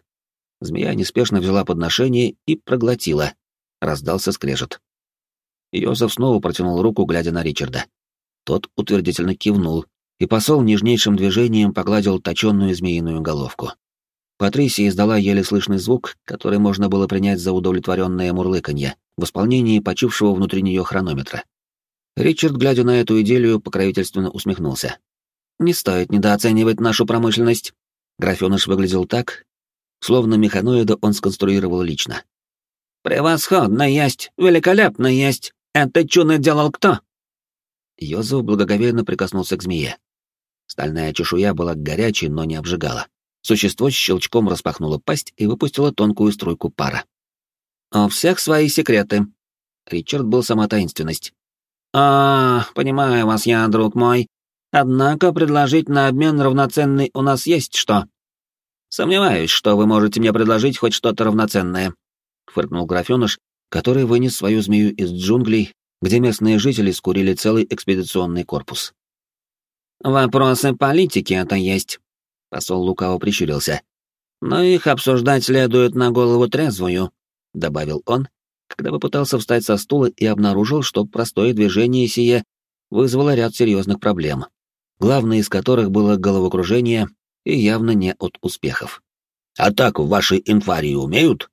Змея неспешно взяла подношение и проглотила. Раздался скрежет. Йозеф снова протянул руку, глядя на Ричарда. Тот утвердительно кивнул, и посол нежнейшим движением погладил точенную змеиную головку. Патрисия издала еле слышный звук, который можно было принять за удовлетворенное мурлыканье в исполнении почившего внутри нее хронометра. Ричард, глядя на эту идею, покровительственно усмехнулся. «Не стоит недооценивать нашу промышленность». Графёныш выглядел так, словно механоида он сконструировал лично. «Превосходно есть! Великолепно есть! Это чудо делал кто?» Йозеф благоговейно прикоснулся к змее. Стальная чешуя была горячей, но не обжигала. Существо с щелчком распахнуло пасть и выпустило тонкую струйку пара. «У всех свои секреты». Ричард был сама таинственность. «А, понимаю вас я, друг мой. Однако предложить на обмен равноценный у нас есть что. Сомневаюсь, что вы можете мне предложить хоть что-то равноценное», — фыркнул графёныш, который вынес свою змею из джунглей, где местные жители скурили целый экспедиционный корпус. «Вопросы политики это есть», — посол лукаво прищурился. «Но их обсуждать следует на голову трезвую», — добавил он, когда попытался встать со стула и обнаружил, что простое движение сие вызвало ряд серьезных проблем, главное из которых было головокружение и явно не от успехов. «А так в вашей инфарии умеют?»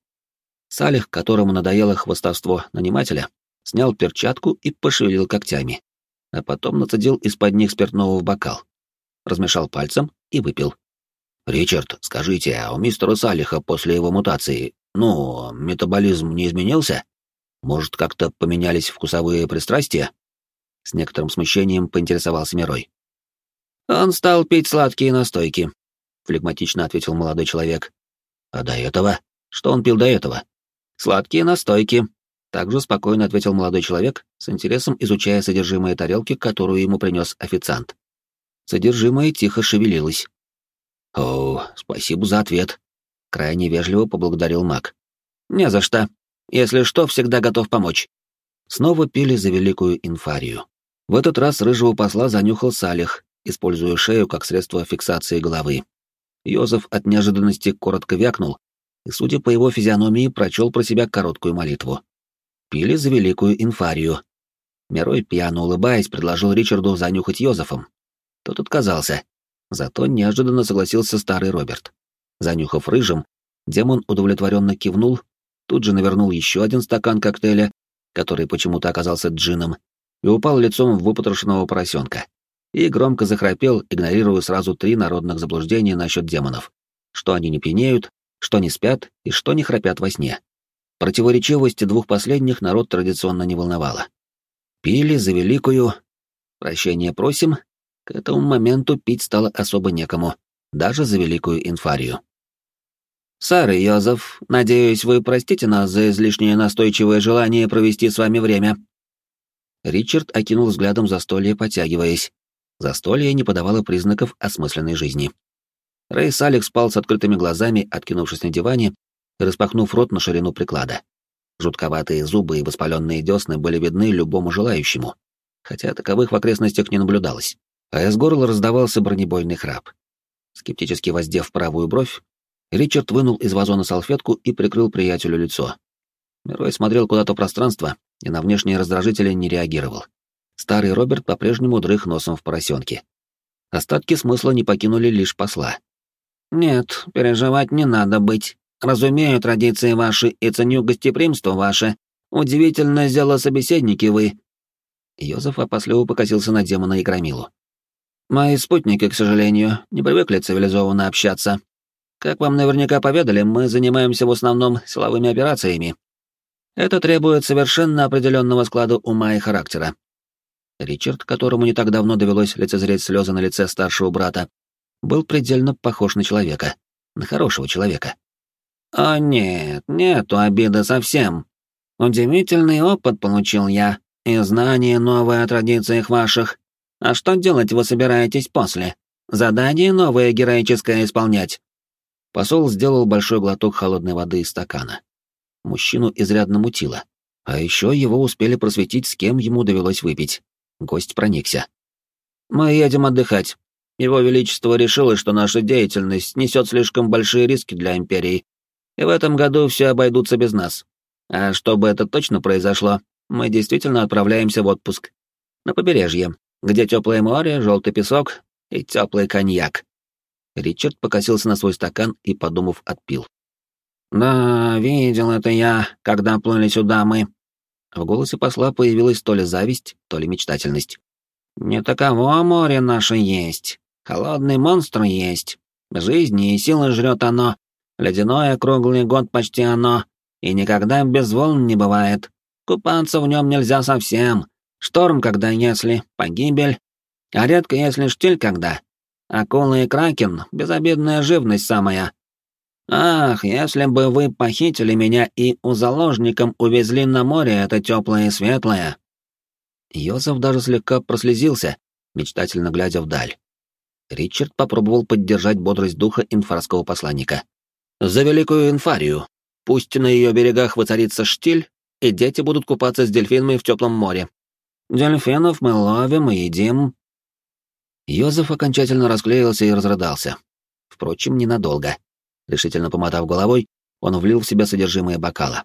Салих, которому надоело хвостовство нанимателя, снял перчатку и пошевелил когтями. а потом нацедил из-под них спиртного в бокал. Размешал пальцем и выпил. «Ричард, скажите, а у мистера Салиха после его мутации, ну, метаболизм не изменился? Может, как-то поменялись вкусовые пристрастия?» С некоторым смущением поинтересовался Мирой. «Он стал пить сладкие настойки», — флегматично ответил молодой человек. «А до этого? Что он пил до этого?» «Сладкие настойки», — также спокойно ответил молодой человек, с интересом изучая содержимое тарелки, которую ему принес официант. Содержимое тихо шевелилось. «О, спасибо за ответ», — крайне вежливо поблагодарил маг. «Не за что. Если что, всегда готов помочь». Снова пили за великую инфарию. В этот раз рыжего посла занюхал Салих, используя шею как средство фиксации головы. Йозеф от неожиданности коротко вякнул и, судя по его физиономии, прочел про себя короткую молитву. Пили за великую инфарию. Мирой, пьяно улыбаясь, предложил Ричарду занюхать Йозефом. Тот отказался. Зато неожиданно согласился старый Роберт. Занюхав рыжим, демон удовлетворенно кивнул, тут же навернул еще один стакан коктейля, который почему-то оказался джином, и упал лицом в выпотрошенного поросенка и громко захрапел, игнорируя сразу три народных заблуждения насчет демонов. Что они не пьянеют, что не спят и что не храпят во сне. Противоречивость двух последних народ традиционно не волновала. Пили за великую... Прощения просим. К этому моменту пить стало особо некому, даже за великую инфарию. «Сэр Йозеф, надеюсь, вы простите нас за излишнее настойчивое желание провести с вами время». Ричард окинул взглядом застолье, потягиваясь. Застолье не подавало признаков осмысленной жизни. Рейс Алекс спал с открытыми глазами, откинувшись на диване и распахнув рот на ширину приклада. Жутковатые зубы и воспаленные десны были видны любому желающему, хотя таковых в окрестностях не наблюдалось. А из горла раздавался бронебойный храп. Скептически воздев правую бровь, Ричард вынул из вазона салфетку и прикрыл приятелю лицо. Мирой смотрел куда-то в пространство и на внешние раздражители не реагировал. Старый Роберт по-прежнему дрых носом в поросенке. Остатки смысла не покинули лишь посла. «Нет, переживать не надо быть. Разумею традиции ваши и ценю гостеприимство ваше. Удивительно сделала собеседники вы». Йозеф опасливо покосился на демона и громилу. «Мои спутники, к сожалению, не привыкли цивилизованно общаться. Как вам наверняка поведали, мы занимаемся в основном силовыми операциями. Это требует совершенно определенного склада ума и характера. Ричард, которому не так давно довелось лицезреть слезы на лице старшего брата, был предельно похож на человека, на хорошего человека. «О нет, нету обиды совсем. Удивительный опыт получил я, и знание новое о традициях ваших. А что делать вы собираетесь после? Задание новое героическое исполнять?» Посол сделал большой глоток холодной воды из стакана. Мужчину изрядно мутило. А еще его успели просветить, с кем ему довелось выпить. Гость проникся. «Мы едем отдыхать. Его Величество решило, что наша деятельность несет слишком большие риски для Империи, и в этом году все обойдутся без нас. А чтобы это точно произошло, мы действительно отправляемся в отпуск. На побережье, где теплое море, желтый песок и теплый коньяк». Ричард покосился на свой стакан и, подумав, отпил. «Да, видел это я, когда плыли сюда мы. В голосе посла появилась то ли зависть, то ли мечтательность. «Не таково море наше есть. Холодный монстр есть. Жизни и силы жрет оно. Ледяное круглый год почти оно. И никогда без волн не бывает. Купаться в нем нельзя совсем. Шторм, когда если, погибель. А редко, если штиль, когда. Акула и кракен — безобидная живность самая. «Ах, если бы вы похитили меня и у заложником увезли на море это теплое и светлое!» Йозеф даже слегка прослезился, мечтательно глядя вдаль. Ричард попробовал поддержать бодрость духа инфарского посланника. «За великую инфарию! Пусть на ее берегах воцарится штиль, и дети будут купаться с дельфинами в теплом море. Дельфинов мы ловим и едим». Йозеф окончательно расклеился и разрыдался. Впрочем, ненадолго. Решительно помотав головой, он влил в себя содержимое бокала.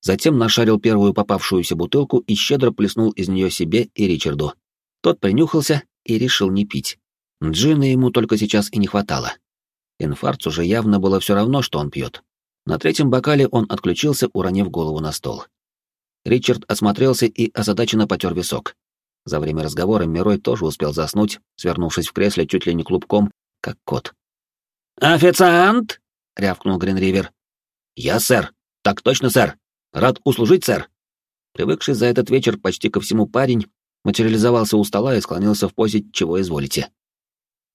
Затем нашарил первую попавшуюся бутылку и щедро плеснул из нее себе и Ричарду. Тот принюхался и решил не пить. Джина ему только сейчас и не хватало. Инфаркту же явно было все равно, что он пьет. На третьем бокале он отключился, уронив голову на стол. Ричард осмотрелся и озадаченно потер висок. За время разговора Мирой тоже успел заснуть, свернувшись в кресле чуть ли не клубком, как кот. «Официант!» — рявкнул Гринривер. «Я, сэр! Так точно, сэр! Рад услужить, сэр!» Привыкший за этот вечер почти ко всему парень материализовался у стола и склонился в позе «Чего изволите?».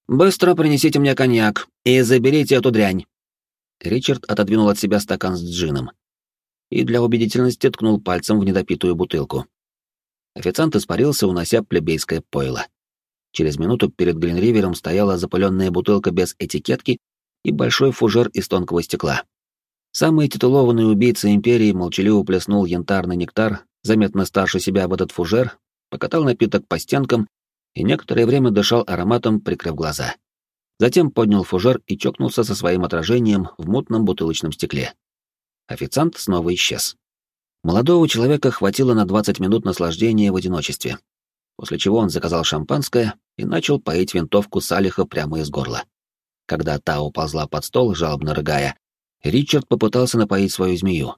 «Быстро принесите мне коньяк и заберите эту дрянь!» Ричард отодвинул от себя стакан с джином и для убедительности ткнул пальцем в недопитую бутылку. Официант испарился, унося плебейское пойло. Через минуту перед Гринривером стояла запыленная бутылка без этикетки и большой фужер из тонкого стекла. Самый титулованный убийца Империи молчаливо плеснул янтарный нектар, заметно старше себя в этот фужер, покатал напиток по стенкам и некоторое время дышал ароматом, прикрыв глаза. Затем поднял фужер и чокнулся со своим отражением в мутном бутылочном стекле. Официант снова исчез. Молодого человека хватило на 20 минут наслаждения в одиночестве, после чего он заказал шампанское и начал поить винтовку Салиха прямо из горла. Когда та уползла под стол, жалобно рыгая, Ричард попытался напоить свою змею.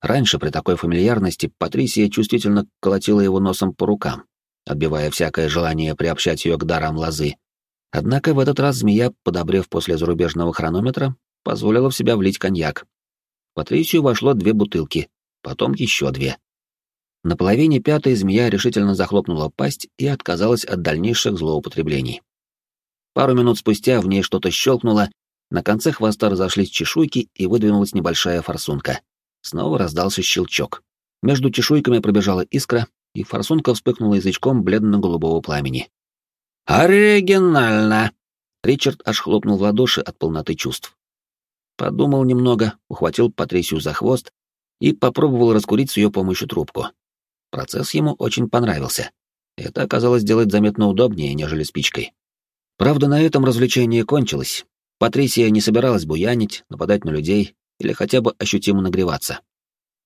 Раньше при такой фамильярности Патрисия чувствительно колотила его носом по рукам, отбивая всякое желание приобщать ее к дарам лозы. Однако в этот раз змея, подобрев после зарубежного хронометра, позволила в себя влить коньяк. Патрисию вошло две бутылки, потом еще две. На половине пятой змея решительно захлопнула пасть и отказалась от дальнейших злоупотреблений. Пару минут спустя в ней что-то щелкнуло, на конце хвоста разошлись чешуйки и выдвинулась небольшая форсунка. Снова раздался щелчок. Между чешуйками пробежала искра, и форсунка вспыхнула язычком бледно-голубого пламени. «Оригинально!» Ричард аж хлопнул в ладоши от полноты чувств. Подумал немного, ухватил Патрисию за хвост и попробовал раскурить с ее помощью трубку. Процесс ему очень понравился. Это оказалось делать заметно удобнее, нежели спичкой. Правда, на этом развлечение кончилось. Патрисия не собиралась буянить, нападать на людей или хотя бы ощутимо нагреваться.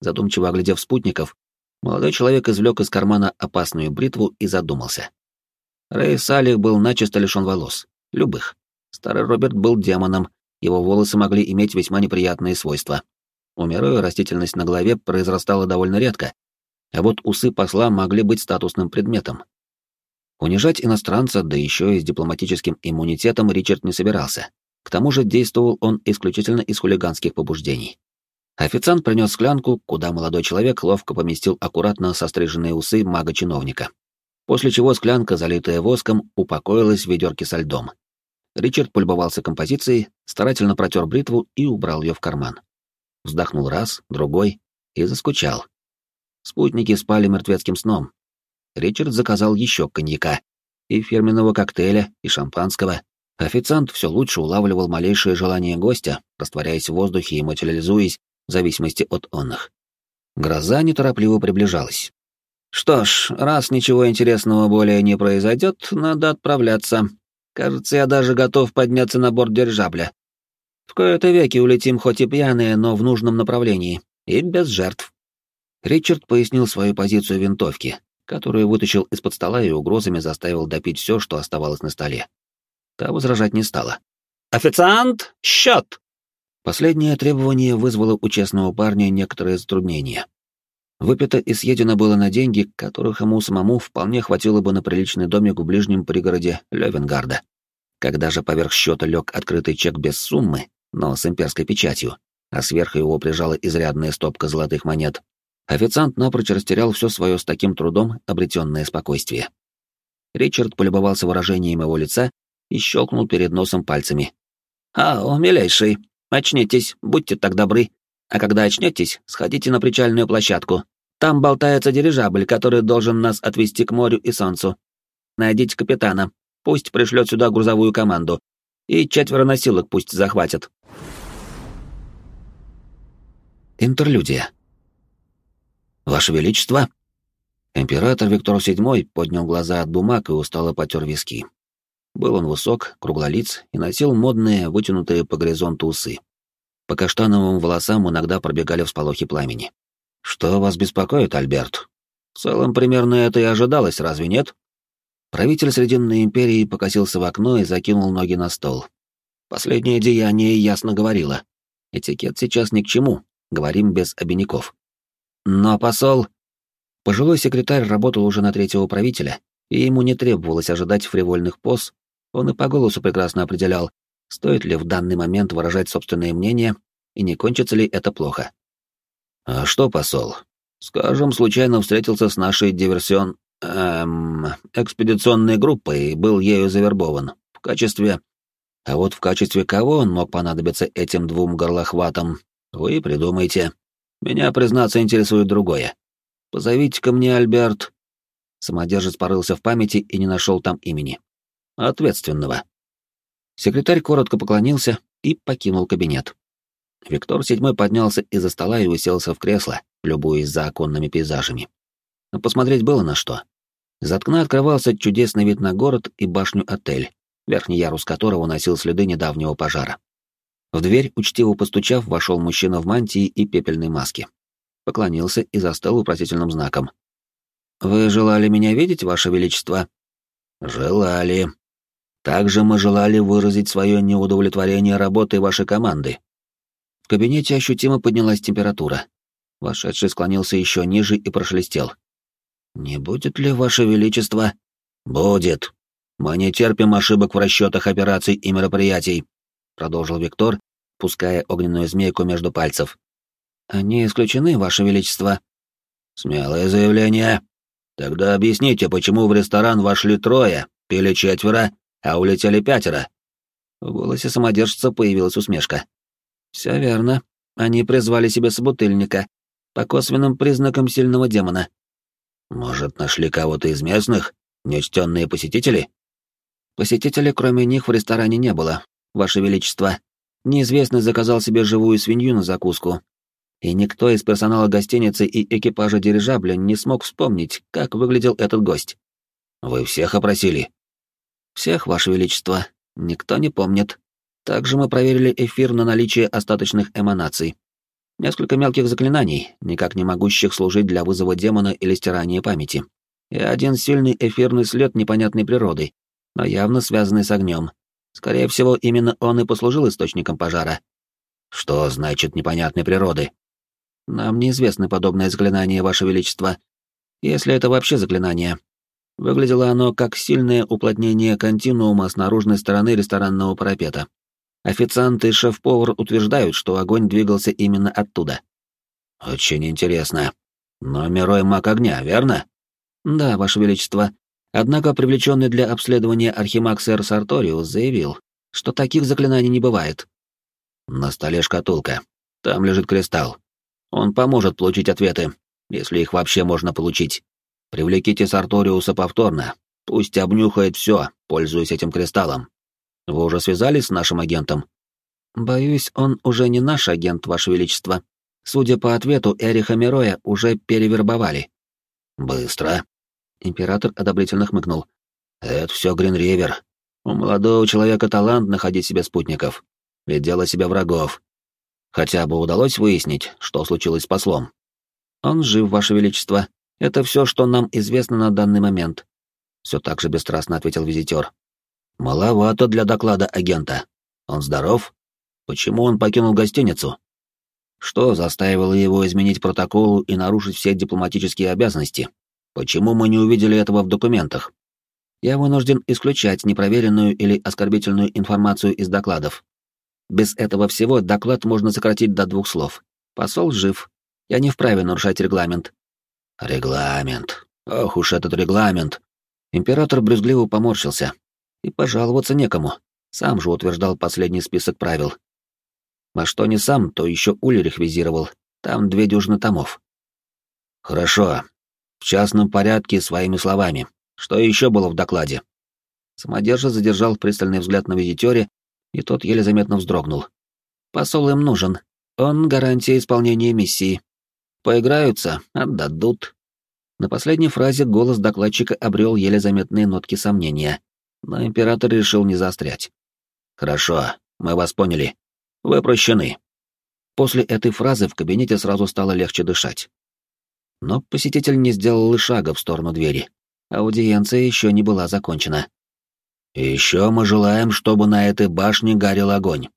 Задумчиво оглядев спутников, молодой человек извлек из кармана опасную бритву и задумался. Рэй Салих был начисто лишен волос. Любых. Старый Роберт был демоном, его волосы могли иметь весьма неприятные свойства. У растительность на голове произрастала довольно редко, а вот усы посла могли быть статусным предметом. Унижать иностранца, да еще и с дипломатическим иммунитетом, Ричард не собирался. К тому же действовал он исключительно из хулиганских побуждений. Официант принес склянку, куда молодой человек ловко поместил аккуратно состриженные усы мага-чиновника. После чего склянка, залитая воском, упокоилась в ведерке со льдом. Ричард полюбовался композицией, старательно протер бритву и убрал ее в карман. Вздохнул раз, другой и заскучал. Спутники спали мертвецким сном. Ричард заказал еще коньяка, и фирменного коктейля, и шампанского. Официант все лучше улавливал малейшее желание гостя, растворяясь в воздухе и материализуясь в зависимости от онных. Гроза неторопливо приближалась. «Что ж, раз ничего интересного более не произойдет, надо отправляться. Кажется, я даже готов подняться на борт дирижабля. В кои-то веки улетим хоть и пьяные, но в нужном направлении, и без жертв». Ричард пояснил свою позицию винтовки, которую вытащил из-под стола и угрозами заставил допить все, что оставалось на столе. Та возражать не стала. «Официант, счет!» Последнее требование вызвало у честного парня некоторые затруднения. Выпито и съедено было на деньги, которых ему самому вполне хватило бы на приличный домик в ближнем пригороде Левенгарда. Когда же поверх счета лег открытый чек без суммы, но с имперской печатью, а сверху его прижала изрядная стопка золотых монет, официант напрочь растерял все свое с таким трудом обретенное спокойствие. Ричард полюбовался выражением его лица и щелкнул перед носом пальцами. «А, о, милейший, очнитесь, будьте так добры. А когда очнетесь, сходите на причальную площадку. Там болтается дирижабль, который должен нас отвезти к морю и солнцу. Найдите капитана, пусть пришлет сюда грузовую команду. И четверо носилок пусть захватят». Интерлюдия. «Ваше Величество!» Император Виктор VII поднял глаза от бумаг и устало потер виски. Был он высок, круглолиц и носил модные, вытянутые по горизонту усы. По каштановым волосам иногда пробегали всполохи пламени. «Что вас беспокоит, Альберт?» «В целом, примерно это и ожидалось, разве нет?» Правитель Срединной империи покосился в окно и закинул ноги на стол. Последнее деяние ясно говорило. Этикет сейчас ни к чему, говорим без обиняков. Но посол... Пожилой секретарь работал уже на третьего правителя и ему не требовалось ожидать фривольных поз, он и по голосу прекрасно определял, стоит ли в данный момент выражать собственное мнение и не кончится ли это плохо. «А что, посол? Скажем, случайно встретился с нашей диверсион... Эм, экспедиционной группой и был ею завербован. В качестве... А вот в качестве кого он мог понадобиться этим двум горлохватам, вы придумайте. Меня, признаться, интересует другое. Позовите ко мне, Альберт. Самодержец порылся в памяти и не нашел там имени. Ответственного. Секретарь коротко поклонился и покинул кабинет. Виктор VII поднялся из-за стола и уселся в кресло, любуясь за оконными пейзажами. Но посмотреть было на что. За окна открывался чудесный вид на город и башню-отель, верхний ярус которого носил следы недавнего пожара. В дверь, учтиво постучав, вошел мужчина в мантии и пепельной маске. Поклонился и застыл вопросительным знаком. «Вы желали меня видеть, Ваше Величество?» «Желали. Также мы желали выразить свое неудовлетворение работой вашей команды». В кабинете ощутимо поднялась температура. Вошедший склонился еще ниже и прошелестел. «Не будет ли, Ваше Величество?» «Будет. Мы не терпим ошибок в расчетах операций и мероприятий», — продолжил Виктор, пуская огненную змейку между пальцев. «Они исключены, Ваше Величество». «Смелое заявление. Тогда объясните, почему в ресторан вошли трое, пили четверо, а улетели пятеро?» В голосе самодержца появилась усмешка. «Все верно. Они призвали себе собутыльника, по косвенным признакам сильного демона». «Может, нашли кого-то из местных? Нечтенные посетители?» Посетителей, кроме них, в ресторане не было, Ваше Величество. Неизвестный заказал себе живую свинью на закуску. И никто из персонала гостиницы и экипажа дирижабля не смог вспомнить, как выглядел этот гость. Вы всех опросили? Всех, Ваше Величество. Никто не помнит. Также мы проверили эфир на наличие остаточных эманаций. Несколько мелких заклинаний, никак не могущих служить для вызова демона или стирания памяти. И один сильный эфирный след непонятной природы, но явно связанный с огнем. Скорее всего, именно он и послужил источником пожара. Что значит непонятной природы? Нам неизвестны подобное заклинание, Ваше Величество. Если это вообще заклинание. Выглядело оно как сильное уплотнение континуума с наружной стороны ресторанного парапета. Официант и шеф-повар утверждают, что огонь двигался именно оттуда. Очень интересно. Но Мирой маг огня, верно? Да, Ваше Величество. Однако привлеченный для обследования архимаг сэр Сарториус заявил, что таких заклинаний не бывает. На столе шкатулка. Там лежит кристалл. Он поможет получить ответы, если их вообще можно получить. Привлеките Сарториуса повторно. Пусть обнюхает все, пользуясь этим кристаллом. Вы уже связались с нашим агентом? Боюсь, он уже не наш агент, Ваше Величество. Судя по ответу, Эриха Мироя уже перевербовали. Быстро. Император одобрительно хмыкнул. «Это все Гринривер. У молодого человека талант находить себе спутников. Ведь дело себе врагов. Хотя бы удалось выяснить, что случилось с послом. Он жив, Ваше Величество. Это все, что нам известно на данный момент. Все так же бесстрастно ответил визитер. Маловато для доклада агента. Он здоров? Почему он покинул гостиницу? Что заставило его изменить протоколу и нарушить все дипломатические обязанности? Почему мы не увидели этого в документах? Я вынужден исключать непроверенную или оскорбительную информацию из докладов. Без этого всего доклад можно сократить до двух слов. Посол жив. Я не вправе нарушать регламент. Регламент. Ох уж этот регламент. Император брюзгливо поморщился. И пожаловаться некому. Сам же утверждал последний список правил. А что не сам, то еще Ульрих визировал. Там две дюжины томов. Хорошо, в частном порядке своими словами. Что еще было в докладе? Самодержец задержал пристальный взгляд на визитере, и тот еле заметно вздрогнул. Посол им нужен. Он гарантия исполнения миссии. Поиграются, отдадут. На последней фразе голос докладчика обрел еле заметные нотки сомнения, но император решил не заострять. «Хорошо, мы вас поняли. Вы прощены». После этой фразы в кабинете сразу стало легче дышать. Но посетитель не сделал и шага в сторону двери. Аудиенция еще не была закончена. еще мы желаем, чтобы на этой башне горел огонь».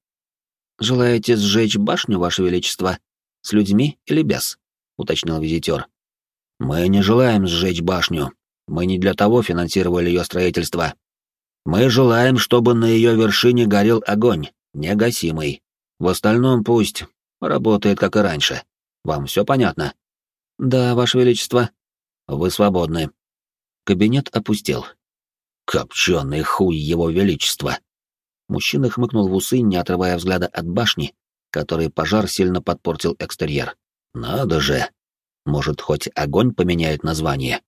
«Желаете сжечь башню, Ваше Величество? С людьми или без?» — уточнил визитер. «Мы не желаем сжечь башню. Мы не для того финансировали ее строительство. Мы желаем, чтобы на ее вершине горел огонь, негасимый. В остальном пусть работает, как и раньше. Вам все понятно? Да, Ваше Величество. Вы свободны. Кабинет опустел. Копченый хуй его величества. Мужчина хмыкнул в усы, не отрывая взгляда от башни, который пожар сильно подпортил экстерьер. Надо же. Может, хоть огонь поменяет название?